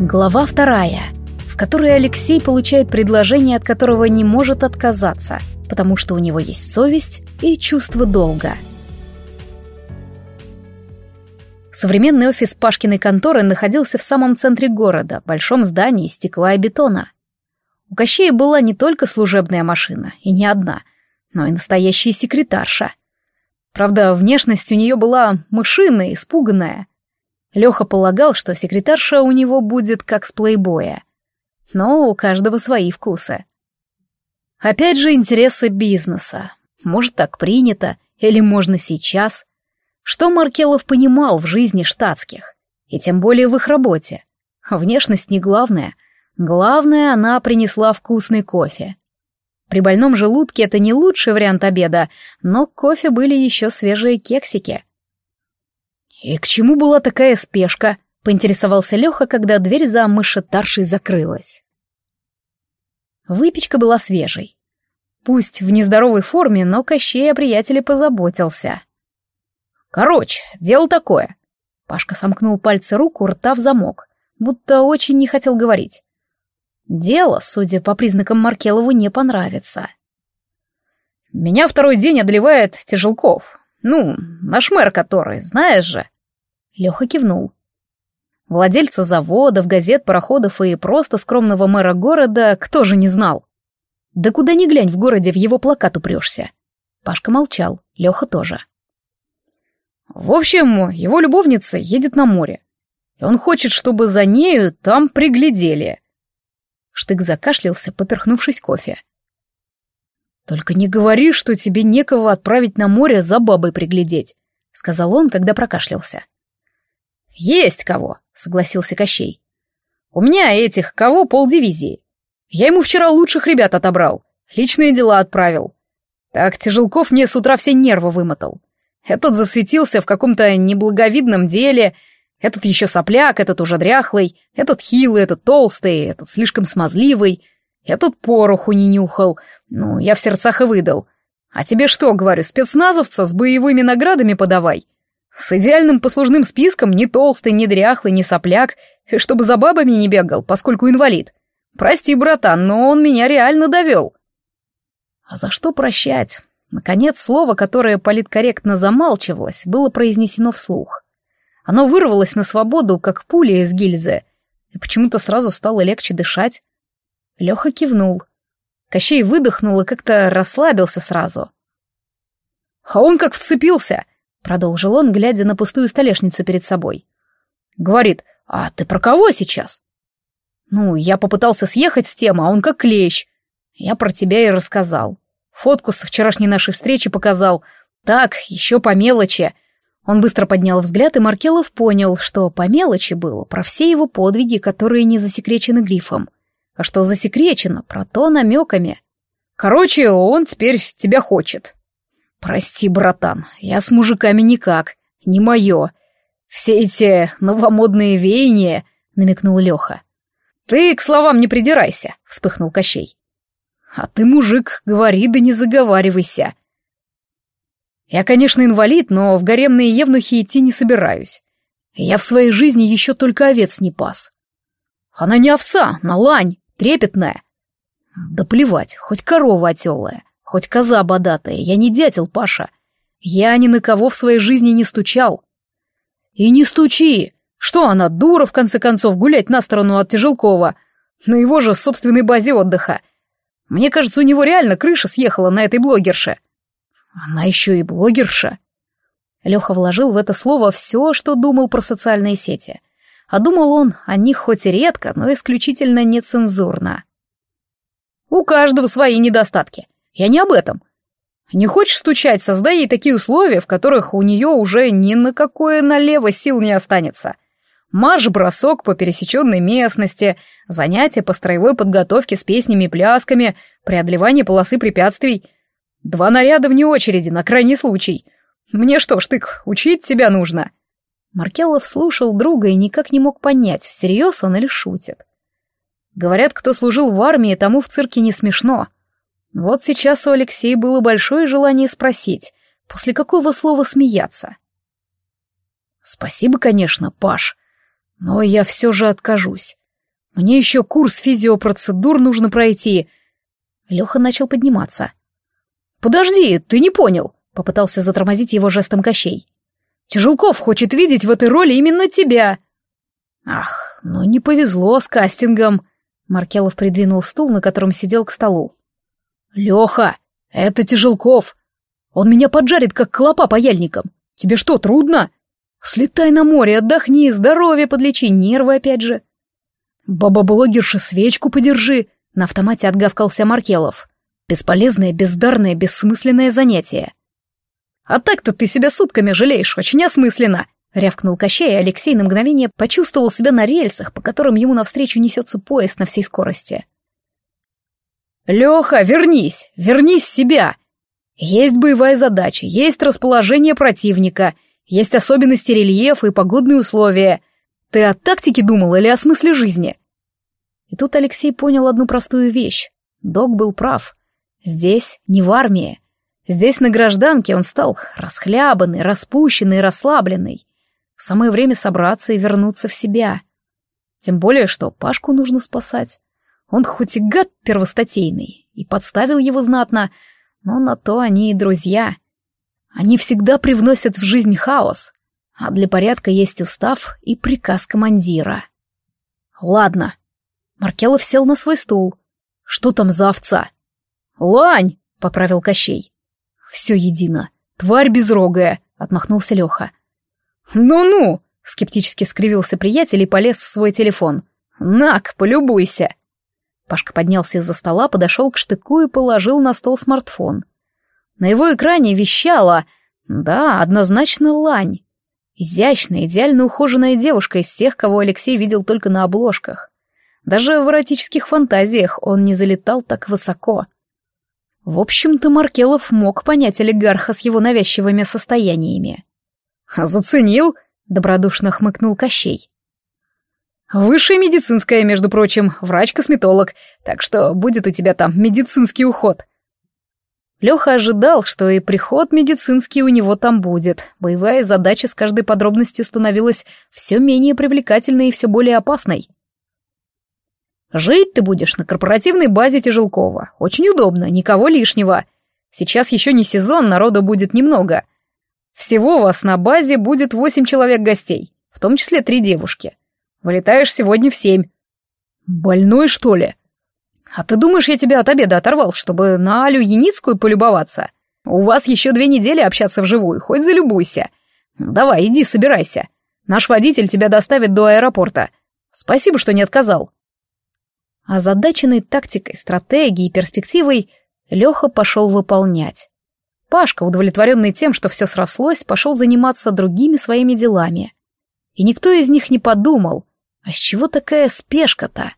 Глава вторая, в которой Алексей получает предложение, от которого не может отказаться, потому что у него есть совесть и чувство долга. Современный офис Пашкиной конторы находился в самом центре города, большом здании из стекла и бетона. У Кощея была не только служебная машина, и не одна, но и настоящая секретарша. Правда, внешность у нее была мышиная, испуганная — Леха полагал, что секретарша у него будет как с плейбоя. Но у каждого свои вкусы. Опять же, интересы бизнеса. Может, так принято, или можно сейчас. Что Маркелов понимал в жизни штатских, и тем более в их работе? Внешность не главное. Главное, она принесла вкусный кофе. При больном желудке это не лучший вариант обеда, но кофе были еще свежие кексики. «И к чему была такая спешка?» — поинтересовался Леха, когда дверь за мышетаршей закрылась. Выпечка была свежей. Пусть в нездоровой форме, но Кощей о приятеле позаботился. «Короче, дело такое». Пашка сомкнул пальцы рук у рта в замок, будто очень не хотел говорить. Дело, судя по признакам Маркелову, не понравится. «Меня второй день одолевает Тяжелков. Ну, наш мэр который, знаешь же. Леха кивнул. Владельца заводов, газет, пароходов и просто скромного мэра города кто же не знал? Да куда ни глянь в городе, в его плакат упрешься. Пашка молчал, Леха тоже. В общем, его любовница едет на море. И он хочет, чтобы за нею там приглядели. Штык закашлялся, поперхнувшись кофе. «Только не говори, что тебе некого отправить на море за бабой приглядеть», — сказал он, когда прокашлялся. «Есть кого», — согласился Кощей. «У меня этих кого полдивизии. Я ему вчера лучших ребят отобрал, личные дела отправил. Так Тяжелков мне с утра все нервы вымотал. Этот засветился в каком-то неблаговидном деле, этот еще сопляк, этот уже дряхлый, этот хилый, этот толстый, этот слишком смазливый, этот пороху не нюхал, ну, я в сердцах и выдал. А тебе что, говорю, спецназовца с боевыми наградами подавай? С идеальным послужным списком, ни толстый, ни дряхлый, ни сопляк, чтобы за бабами не бегал, поскольку инвалид. Прости, братан, но он меня реально довел. А за что прощать? Наконец, слово, которое политкорректно замалчивалось, было произнесено вслух. Оно вырвалось на свободу, как пуля из гильзы, и почему-то сразу стало легче дышать. Леха кивнул. Кощей выдохнул и как-то расслабился сразу. «А он как вцепился!» — продолжил он, глядя на пустую столешницу перед собой. «Говорит, а ты про кого сейчас?» «Ну, я попытался съехать с темы, а он как клещ. Я про тебя и рассказал. Фотку со вчерашней нашей встречи показал. Так, еще по мелочи». Он быстро поднял взгляд, и Маркелов понял, что по мелочи было про все его подвиги, которые не засекречены грифом. А что засекречено, про то намеками. Короче, он теперь тебя хочет. Прости, братан, я с мужиками никак, не мое. Все эти новомодные веяния, намекнул Леха. Ты к словам не придирайся, вспыхнул Кощей. А ты, мужик, говори да не заговаривайся. Я, конечно, инвалид, но в гаремные евнухи идти не собираюсь. Я в своей жизни еще только овец не пас. Она не овца, на лань трепетная. Да плевать, хоть корова отелая, хоть коза бодатая, я не дятел, Паша. Я ни на кого в своей жизни не стучал. И не стучи! Что она, дура, в конце концов, гулять на сторону от Тяжелкова, на его же собственной базе отдыха. Мне кажется, у него реально крыша съехала на этой блогерше. Она еще и блогерша. Леха вложил в это слово все, что думал про социальные сети а думал он о них хоть и редко, но исключительно нецензурно. У каждого свои недостатки. Я не об этом. Не хочешь стучать, создай ей такие условия, в которых у нее уже ни на какое налево сил не останется. Марш-бросок по пересеченной местности, занятия по строевой подготовке с песнями и плясками, преодолевание полосы препятствий. Два наряда вне очереди, на крайний случай. Мне что, штык, учить тебя нужно?» Маркелов слушал друга и никак не мог понять, всерьез он или шутит. Говорят, кто служил в армии, тому в цирке не смешно. Вот сейчас у Алексея было большое желание спросить, после какого слова смеяться. «Спасибо, конечно, Паш, но я все же откажусь. Мне еще курс физиопроцедур нужно пройти. Леха начал подниматься. «Подожди, ты не понял», — попытался затормозить его жестом Кощей. «Тяжелков хочет видеть в этой роли именно тебя». «Ах, ну не повезло с кастингом», — Маркелов придвинул стул, на котором сидел к столу. «Леха, это Тяжелков. Он меня поджарит, как клопа паяльником. Тебе что, трудно? Слетай на море, отдохни, здоровье подлечи, нервы опять же». «Баба-блогерша, свечку подержи», — на автомате отгавкался Маркелов. «Бесполезное, бездарное, бессмысленное занятие». «А так-то ты себя сутками жалеешь, очень осмысленно», — рявкнул Кощей, и Алексей на мгновение почувствовал себя на рельсах, по которым ему навстречу несется поезд на всей скорости. «Леха, вернись! Вернись в себя! Есть боевая задача, есть расположение противника, есть особенности рельефа и погодные условия. Ты о тактике думал или о смысле жизни?» И тут Алексей понял одну простую вещь. Док был прав. Здесь не в армии. Здесь на гражданке он стал расхлябанный, распущенный, расслабленный. Самое время собраться и вернуться в себя. Тем более, что Пашку нужно спасать. Он хоть и гад первостатейный, и подставил его знатно, но на то они и друзья. Они всегда привносят в жизнь хаос, а для порядка есть устав и приказ командира. Ладно. Маркелов сел на свой стул. Что там за овца? Лань, поправил Кощей. Все едино. Тварь безрогая, отмахнулся Леха. Ну-ну, скептически скривился приятель и полез в свой телефон. Нак, полюбуйся. Пашка поднялся из-за стола, подошел к штыку и положил на стол смартфон. На его экране вещала, да, однозначно лань. Изящная, идеально ухоженная девушка из тех, кого Алексей видел только на обложках. Даже в эротических фантазиях он не залетал так высоко. В общем-то, Маркелов мог понять олигарха с его навязчивыми состояниями. «Заценил?» — добродушно хмыкнул Кощей. Высшая медицинская, между прочим, врач-косметолог, так что будет у тебя там медицинский уход. Леха ожидал, что и приход медицинский у него там будет. Боевая задача с каждой подробностью становилась все менее привлекательной и все более опасной. Жить ты будешь на корпоративной базе Тяжелкова. Очень удобно, никого лишнего. Сейчас еще не сезон, народу будет немного. Всего у вас на базе будет восемь человек гостей, в том числе три девушки. Вылетаешь сегодня в семь. Больной, что ли? А ты думаешь, я тебя от обеда оторвал, чтобы на Алю Яницкую полюбоваться? У вас еще две недели общаться вживую, хоть залюбуйся. Давай, иди, собирайся. Наш водитель тебя доставит до аэропорта. Спасибо, что не отказал. Озадаченный тактикой, стратегией и перспективой, Леха пошел выполнять. Пашка, удовлетворенный тем, что все срослось, пошел заниматься другими своими делами. И никто из них не подумал, а с чего такая спешка-то?